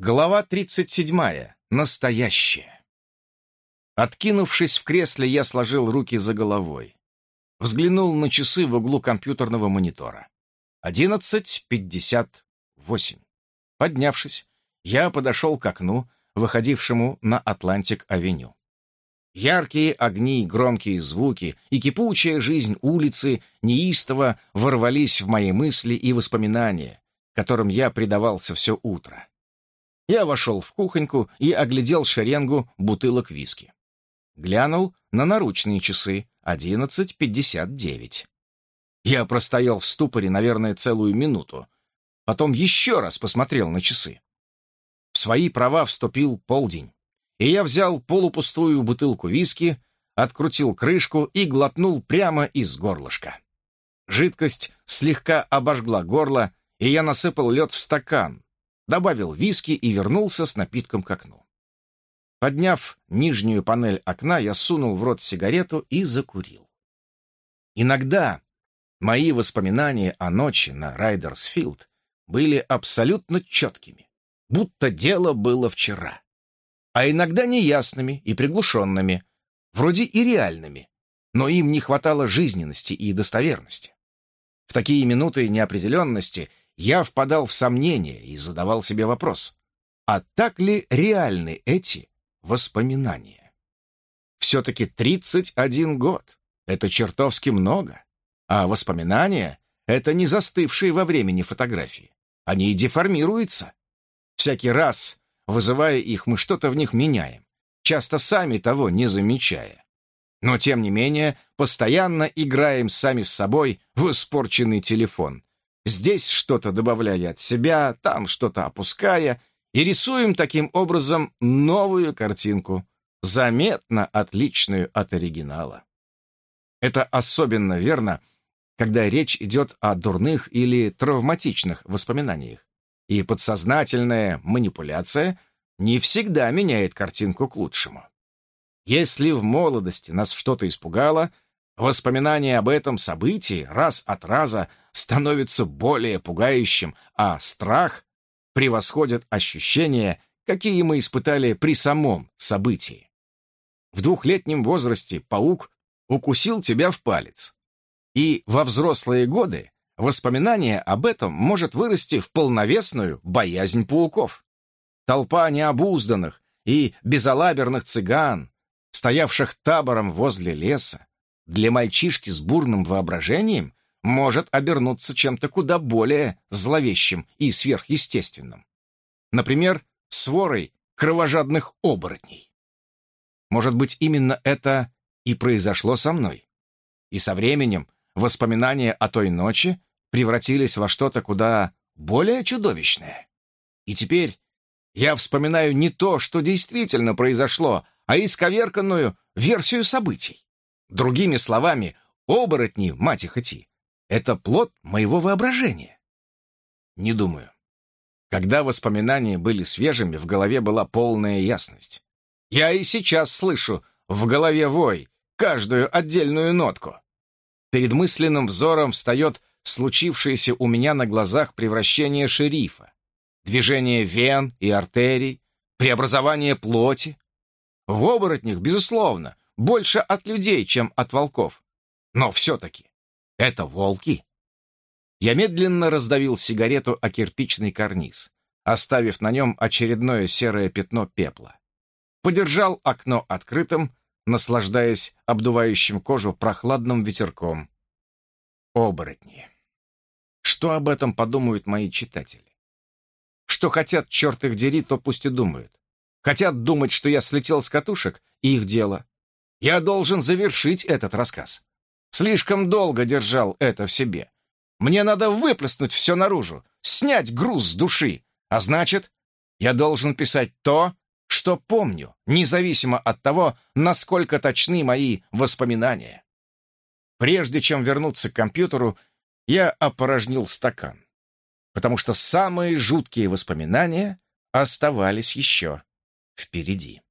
Глава 37. Настоящее. Откинувшись в кресле, я сложил руки за головой. Взглянул на часы в углу компьютерного монитора. 11.58. Поднявшись, я подошел к окну, выходившему на Атлантик-авеню. Яркие огни, громкие звуки и кипучая жизнь улицы неистово ворвались в мои мысли и воспоминания, которым я предавался все утро. Я вошел в кухоньку и оглядел шеренгу бутылок виски. Глянул на наручные часы 11.59. Я простоял в ступоре, наверное, целую минуту. Потом еще раз посмотрел на часы. В свои права вступил полдень, и я взял полупустую бутылку виски, открутил крышку и глотнул прямо из горлышка. Жидкость слегка обожгла горло, и я насыпал лед в стакан, добавил виски и вернулся с напитком к окну. Подняв нижнюю панель окна, я сунул в рот сигарету и закурил. Иногда мои воспоминания о ночи на Райдерсфилд были абсолютно четкими, будто дело было вчера. А иногда неясными и приглушенными, вроде и реальными, но им не хватало жизненности и достоверности. В такие минуты неопределенности я впадал в сомнения и задавал себе вопрос, а так ли реальны эти воспоминания? Все-таки 31 год — это чертовски много, а воспоминания — это не застывшие во времени фотографии. Они деформируются. Всякий раз, вызывая их, мы что-то в них меняем, часто сами того не замечая. Но, тем не менее, постоянно играем сами с собой в испорченный телефон, Здесь что-то добавляя от себя, там что-то опуская, и рисуем таким образом новую картинку, заметно отличную от оригинала. Это особенно верно, когда речь идет о дурных или травматичных воспоминаниях, и подсознательная манипуляция не всегда меняет картинку к лучшему. Если в молодости нас что-то испугало – Воспоминание об этом событии раз от раза становится более пугающим, а страх превосходит ощущения, какие мы испытали при самом событии. В двухлетнем возрасте паук укусил тебя в палец. И во взрослые годы воспоминание об этом может вырасти в полновесную боязнь пауков. Толпа необузданных и безалаберных цыган, стоявших табором возле леса, для мальчишки с бурным воображением может обернуться чем-то куда более зловещим и сверхъестественным. Например, сворой кровожадных оборотней. Может быть, именно это и произошло со мной. И со временем воспоминания о той ночи превратились во что-то куда более чудовищное. И теперь я вспоминаю не то, что действительно произошло, а исковерканную версию событий. Другими словами, оборотни, мать их идти, это плод моего воображения. Не думаю. Когда воспоминания были свежими, в голове была полная ясность. Я и сейчас слышу в голове вой, каждую отдельную нотку. Перед мысленным взором встает случившееся у меня на глазах превращение шерифа, движение вен и артерий, преобразование плоти. В оборотнях, безусловно, больше от людей, чем от волков. Но все-таки это волки. Я медленно раздавил сигарету о кирпичный карниз, оставив на нем очередное серое пятно пепла. Подержал окно открытым, наслаждаясь обдувающим кожу прохладным ветерком. Оборотни. Что об этом подумают мои читатели? Что хотят, черт их дери, то пусть и думают. Хотят думать, что я слетел с катушек, и их дело. Я должен завершить этот рассказ. Слишком долго держал это в себе. Мне надо выплеснуть все наружу, снять груз с души. А значит, я должен писать то, что помню, независимо от того, насколько точны мои воспоминания. Прежде чем вернуться к компьютеру, я опорожнил стакан, потому что самые жуткие воспоминания оставались еще впереди.